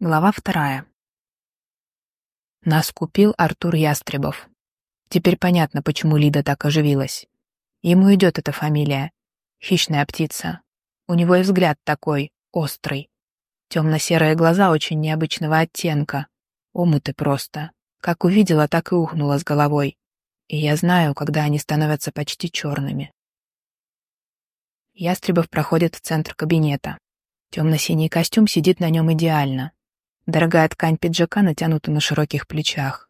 Глава вторая. Нас купил Артур Ястребов. Теперь понятно, почему Лида так оживилась. Ему идет эта фамилия. Хищная птица. У него и взгляд такой, острый. Темно-серые глаза очень необычного оттенка. Омуты просто. Как увидела, так и ухнула с головой. И я знаю, когда они становятся почти черными. Ястребов проходит в центр кабинета. Темно-синий костюм сидит на нем идеально. Дорогая ткань пиджака натянута на широких плечах.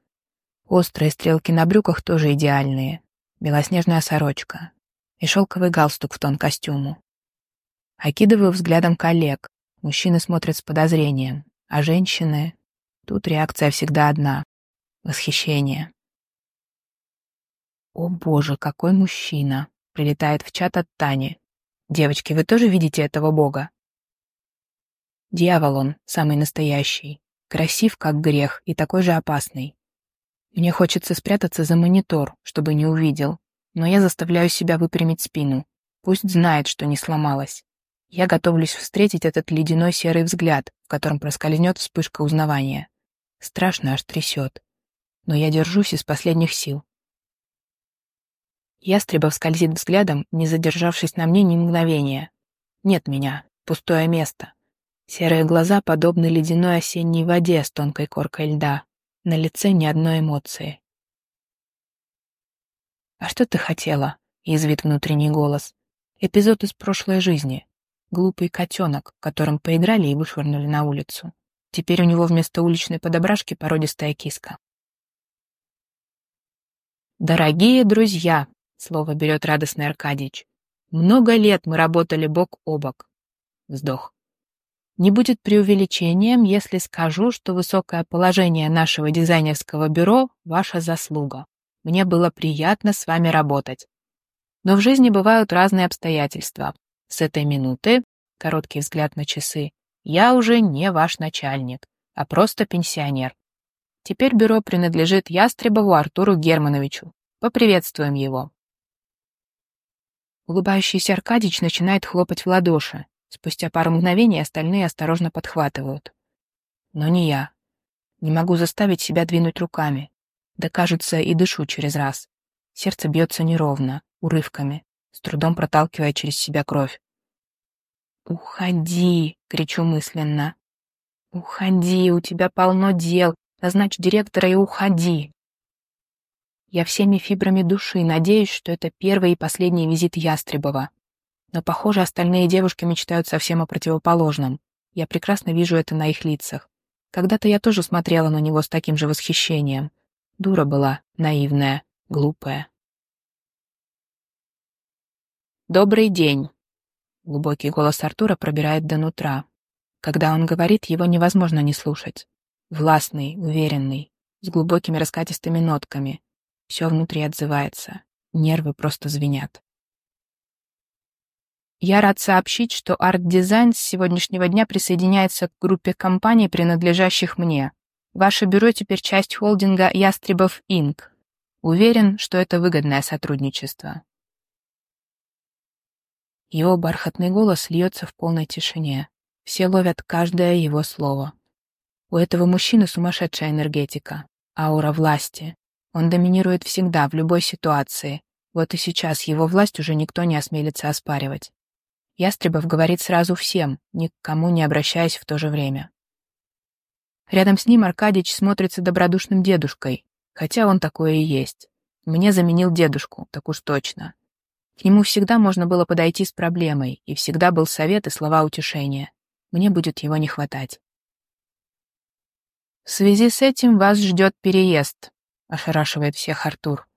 Острые стрелки на брюках тоже идеальные. Белоснежная сорочка. И шелковый галстук в тон костюму. Окидываю взглядом коллег. Мужчины смотрят с подозрением, а женщины... Тут реакция всегда одна. Восхищение. «О боже, какой мужчина!» — прилетает в чат от Тани. «Девочки, вы тоже видите этого бога?» Дьявол он, самый настоящий. Красив, как грех, и такой же опасный. Мне хочется спрятаться за монитор, чтобы не увидел, но я заставляю себя выпрямить спину. Пусть знает, что не сломалась. Я готовлюсь встретить этот ледяной серый взгляд, в котором проскользнет вспышка узнавания. Страшно аж трясет. Но я держусь из последних сил. Ястребов скользит взглядом, не задержавшись на мне ни мгновения. Нет меня, пустое место. Серые глаза подобны ледяной осенней воде с тонкой коркой льда. На лице ни одной эмоции. «А что ты хотела?» — язвит внутренний голос. Эпизод из прошлой жизни. Глупый котенок, которым поиграли и вышвырнули на улицу. Теперь у него вместо уличной подобрашки породистая киска. «Дорогие друзья!» — слово берет радостный Аркадьич. «Много лет мы работали бок о бок». Вздох. Не будет преувеличением, если скажу, что высокое положение нашего дизайнерского бюро — ваша заслуга. Мне было приятно с вами работать. Но в жизни бывают разные обстоятельства. С этой минуты, короткий взгляд на часы, я уже не ваш начальник, а просто пенсионер. Теперь бюро принадлежит Ястребову Артуру Германовичу. Поприветствуем его. Улыбающийся Аркадьич начинает хлопать в ладоши. Спустя пару мгновений остальные осторожно подхватывают. Но не я. Не могу заставить себя двинуть руками. Да, кажется, и дышу через раз. Сердце бьется неровно, урывками, с трудом проталкивая через себя кровь. «Уходи!» — кричу мысленно. «Уходи, у тебя полно дел. Назначь директора и уходи!» Я всеми фибрами души надеюсь, что это первый и последний визит Ястребова. Но, похоже, остальные девушки мечтают совсем о противоположном. Я прекрасно вижу это на их лицах. Когда-то я тоже смотрела на него с таким же восхищением. Дура была, наивная, глупая. «Добрый день!» Глубокий голос Артура пробирает до нутра. Когда он говорит, его невозможно не слушать. Властный, уверенный, с глубокими раскатистыми нотками. Все внутри отзывается. Нервы просто звенят. Я рад сообщить, что арт-дизайн с сегодняшнего дня присоединяется к группе компаний, принадлежащих мне. Ваше бюро теперь часть холдинга Ястребов Инк. Уверен, что это выгодное сотрудничество. Его бархатный голос льется в полной тишине. Все ловят каждое его слово. У этого мужчины сумасшедшая энергетика, аура власти. Он доминирует всегда, в любой ситуации. Вот и сейчас его власть уже никто не осмелится оспаривать. Ястребов говорит сразу всем, ни к кому не обращаясь в то же время. Рядом с ним Аркадьич смотрится добродушным дедушкой, хотя он такое и есть. Мне заменил дедушку, так уж точно. К нему всегда можно было подойти с проблемой, и всегда был совет и слова утешения. Мне будет его не хватать. «В связи с этим вас ждет переезд», — ошарашивает всех Артур.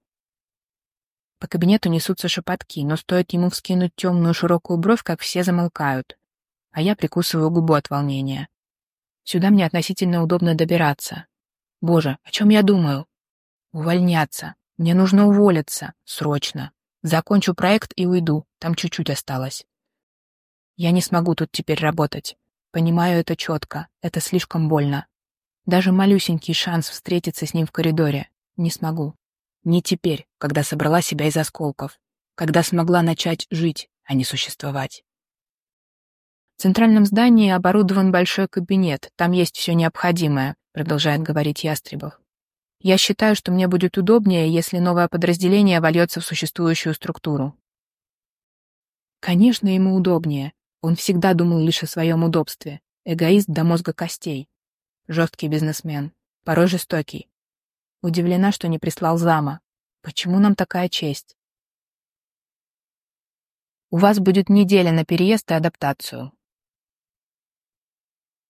По кабинету несутся шепотки, но стоит ему вскинуть темную широкую бровь, как все замолкают. А я прикусываю губу от волнения. Сюда мне относительно удобно добираться. Боже, о чем я думаю? Увольняться. Мне нужно уволиться. Срочно. Закончу проект и уйду. Там чуть-чуть осталось. Я не смогу тут теперь работать. Понимаю это четко. Это слишком больно. Даже малюсенький шанс встретиться с ним в коридоре. Не смогу. Не теперь, когда собрала себя из осколков, когда смогла начать жить, а не существовать. В центральном здании оборудован большой кабинет, там есть все необходимое, продолжает говорить Ястребов. Я считаю, что мне будет удобнее, если новое подразделение вольется в существующую структуру. Конечно, ему удобнее. Он всегда думал лишь о своем удобстве. Эгоист до мозга костей. Жесткий бизнесмен. Порой жестокий. Удивлена, что не прислал зама. Почему нам такая честь? У вас будет неделя на переезд и адаптацию.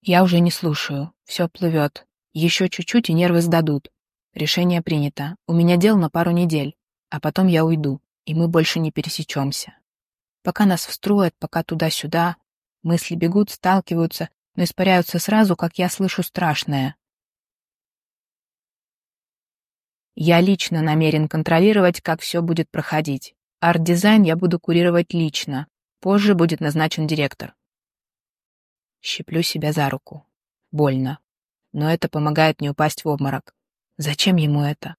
Я уже не слушаю. Все плывет. Еще чуть-чуть, и нервы сдадут. Решение принято. У меня дел на пару недель. А потом я уйду, и мы больше не пересечемся. Пока нас встроят, пока туда-сюда, мысли бегут, сталкиваются, но испаряются сразу, как я слышу страшное. Я лично намерен контролировать, как все будет проходить. Арт-дизайн я буду курировать лично. Позже будет назначен директор. Щеплю себя за руку. Больно. Но это помогает не упасть в обморок. Зачем ему это?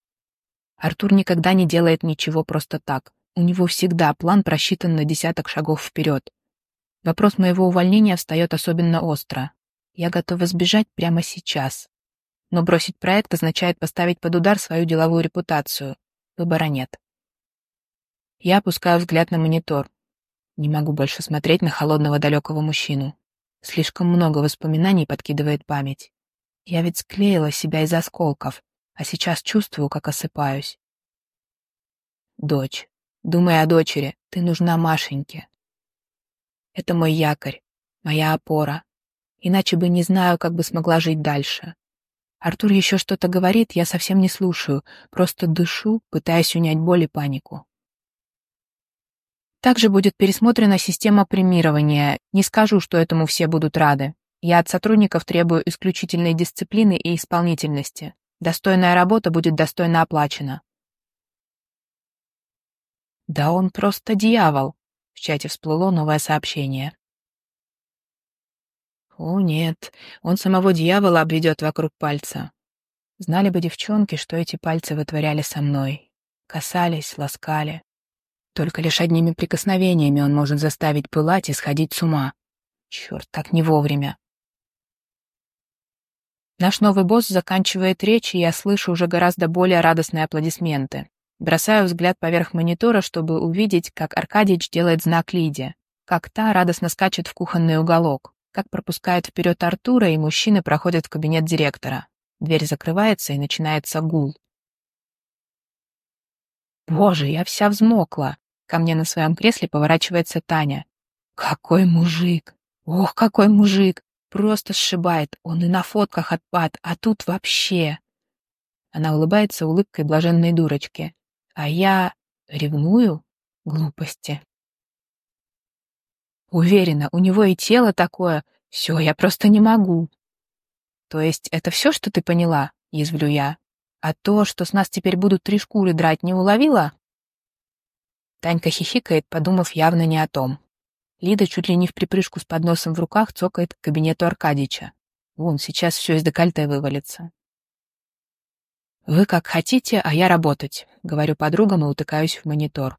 Артур никогда не делает ничего просто так. У него всегда план просчитан на десяток шагов вперед. Вопрос моего увольнения встает особенно остро. Я готова сбежать прямо сейчас. Но бросить проект означает поставить под удар свою деловую репутацию. Выбора нет. Я опускаю взгляд на монитор. Не могу больше смотреть на холодного далекого мужчину. Слишком много воспоминаний подкидывает память. Я ведь склеила себя из осколков, а сейчас чувствую, как осыпаюсь. Дочь. Думай о дочери. Ты нужна Машеньке. Это мой якорь, моя опора. Иначе бы не знаю, как бы смогла жить дальше. Артур еще что-то говорит, я совсем не слушаю, просто дышу, пытаясь унять боль и панику. Также будет пересмотрена система премирования. Не скажу, что этому все будут рады. Я от сотрудников требую исключительной дисциплины и исполнительности. Достойная работа будет достойно оплачена. Да он просто дьявол. В чате всплыло новое сообщение. О, нет, он самого дьявола обведет вокруг пальца. Знали бы девчонки, что эти пальцы вытворяли со мной. Касались, ласкали. Только лишь одними прикосновениями он может заставить пылать и сходить с ума. Черт, так не вовремя. Наш новый босс заканчивает речь, и я слышу уже гораздо более радостные аплодисменты. Бросаю взгляд поверх монитора, чтобы увидеть, как Аркадьич делает знак Лиде, как та радостно скачет в кухонный уголок, как пропускает вперед Артура, и мужчины проходят в кабинет директора. Дверь закрывается, и начинается гул. Боже, я вся взмокла. Ко мне на своем кресле поворачивается Таня. Какой мужик! Ох, какой мужик! Просто сшибает. Он и на фотках отпад, а тут вообще. Она улыбается улыбкой блаженной дурочки. А я ревную? Глупости. Уверена, у него и тело такое. Все, я просто не могу. То есть это все, что ты поняла? Язвлю я. А то, что с нас теперь будут три шкуры драть, не уловила? Танька хихикает, подумав явно не о том. Лида чуть ли не в припрыжку с подносом в руках цокает к кабинету Аркадича. Вон, сейчас все из декольте вывалится. «Вы как хотите, а я работать», — говорю подругам и утыкаюсь в монитор.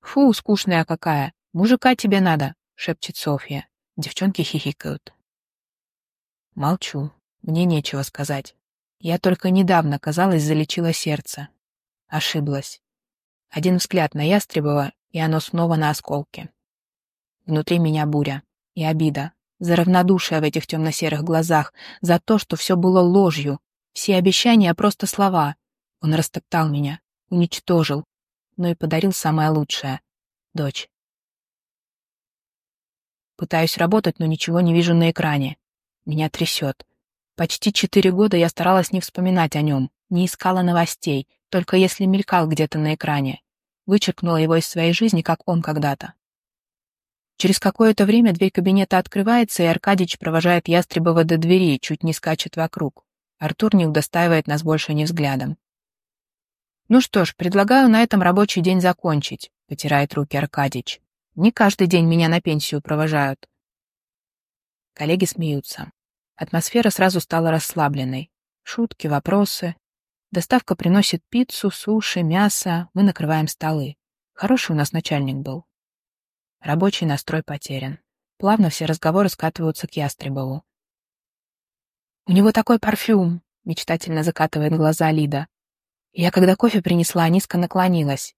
«Фу, скучная какая! Мужика тебе надо!» — шепчет Софья. Девчонки хихикают. Молчу. Мне нечего сказать. Я только недавно, казалось, залечила сердце. Ошиблась. Один взгляд на Ястребова, и оно снова на осколке. Внутри меня буря и обида. За равнодушие в этих темно-серых глазах, за то, что все было ложью. Все обещания — просто слова. Он растоптал меня, уничтожил, но и подарил самое лучшее — дочь. Пытаюсь работать, но ничего не вижу на экране. Меня трясет. Почти четыре года я старалась не вспоминать о нем, не искала новостей, только если мелькал где-то на экране. Вычеркнула его из своей жизни, как он когда-то. Через какое-то время дверь кабинета открывается, и Аркадьич провожает Ястребова до двери, чуть не скачет вокруг. Артур не удостаивает нас больше ни взглядом. «Ну что ж, предлагаю на этом рабочий день закончить», — потирает руки Аркадьич. «Не каждый день меня на пенсию провожают». Коллеги смеются. Атмосфера сразу стала расслабленной. Шутки, вопросы. Доставка приносит пиццу, суши, мясо. Мы накрываем столы. Хороший у нас начальник был. Рабочий настрой потерян. Плавно все разговоры скатываются к Ястребову. «У него такой парфюм!» — мечтательно закатывает глаза Лида. Я, когда кофе принесла, низко наклонилась.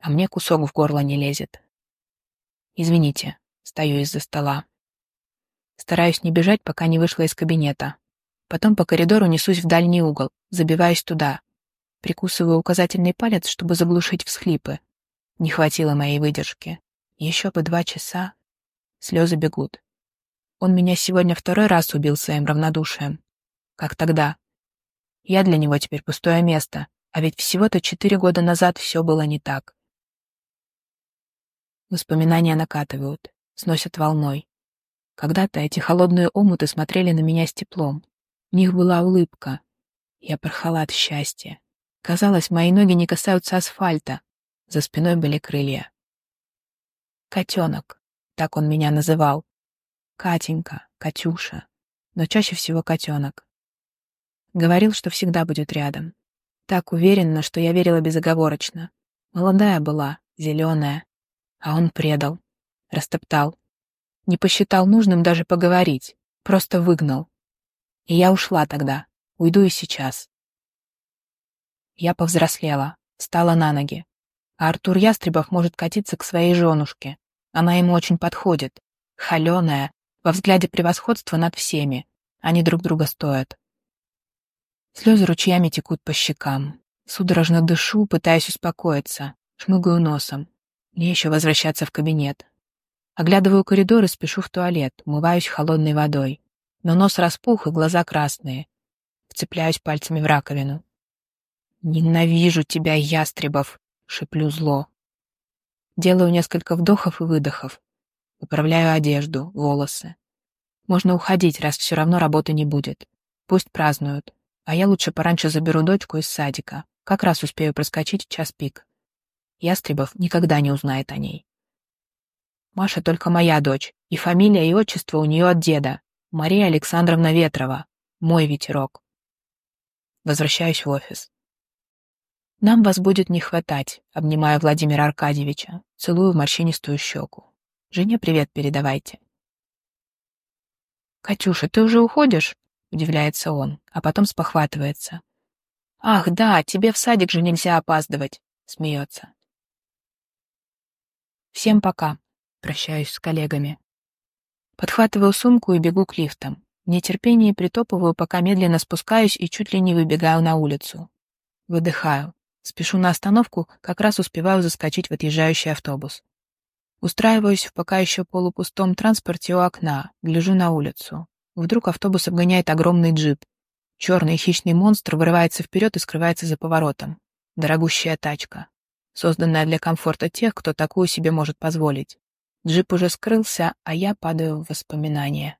А мне кусок в горло не лезет. Извините, стою из-за стола. Стараюсь не бежать, пока не вышла из кабинета. Потом по коридору несусь в дальний угол, забиваюсь туда. Прикусываю указательный палец, чтобы заглушить всхлипы. Не хватило моей выдержки. Еще бы два часа. Слезы бегут. Он меня сегодня второй раз убил своим равнодушием. Как тогда. Я для него теперь пустое место, а ведь всего-то четыре года назад все было не так. Воспоминания накатывают, сносят волной. Когда-то эти холодные омуты смотрели на меня с теплом. В них была улыбка. Я порхала от счастья. Казалось, мои ноги не касаются асфальта. За спиной были крылья. Котенок, так он меня называл. Катенька, Катюша, но чаще всего котенок. Говорил, что всегда будет рядом. Так уверенно, что я верила безоговорочно. Молодая была, зеленая. А он предал, растоптал. Не посчитал нужным даже поговорить, просто выгнал. И я ушла тогда, уйду и сейчас. Я повзрослела, встала на ноги. А Артур Ястребов может катиться к своей женушке. Она ему очень подходит. Холеная, во взгляде превосходства над всеми. Они друг друга стоят. Слезы ручьями текут по щекам. Судорожно дышу, пытаясь успокоиться. Шмыгаю носом. Мне еще возвращаться в кабинет. Оглядываю коридор и спешу в туалет, умываюсь холодной водой. Но нос распух и глаза красные. Вцепляюсь пальцами в раковину. «Ненавижу тебя, Ястребов!» — шеплю зло. Делаю несколько вдохов и выдохов. Поправляю одежду, волосы. Можно уходить, раз все равно работы не будет. Пусть празднуют. А я лучше пораньше заберу дочку из садика. Как раз успею проскочить час пик. Ястребов никогда не узнает о ней. Маша только моя дочь, и фамилия и отчество у нее от деда. Мария Александровна Ветрова. Мой ветерок. Возвращаюсь в офис. Нам вас будет не хватать, обнимаю Владимира Аркадьевича, целую морщинистую щеку. Жене привет передавайте. «Катюша, ты уже уходишь?» — удивляется он, а потом спохватывается. «Ах, да, тебе в садик же нельзя опаздывать», — смеется. «Всем пока», — прощаюсь с коллегами. Подхватываю сумку и бегу к лифтам. В нетерпении притопываю, пока медленно спускаюсь и чуть ли не выбегаю на улицу. Выдыхаю. Спешу на остановку, как раз успеваю заскочить в отъезжающий автобус. Устраиваюсь в пока еще полупустом транспорте у окна, гляжу на улицу. Вдруг автобус обгоняет огромный джип. Черный хищный монстр вырывается вперед и скрывается за поворотом. Дорогущая тачка, созданная для комфорта тех, кто такую себе может позволить. Джип уже скрылся, а я падаю в воспоминания.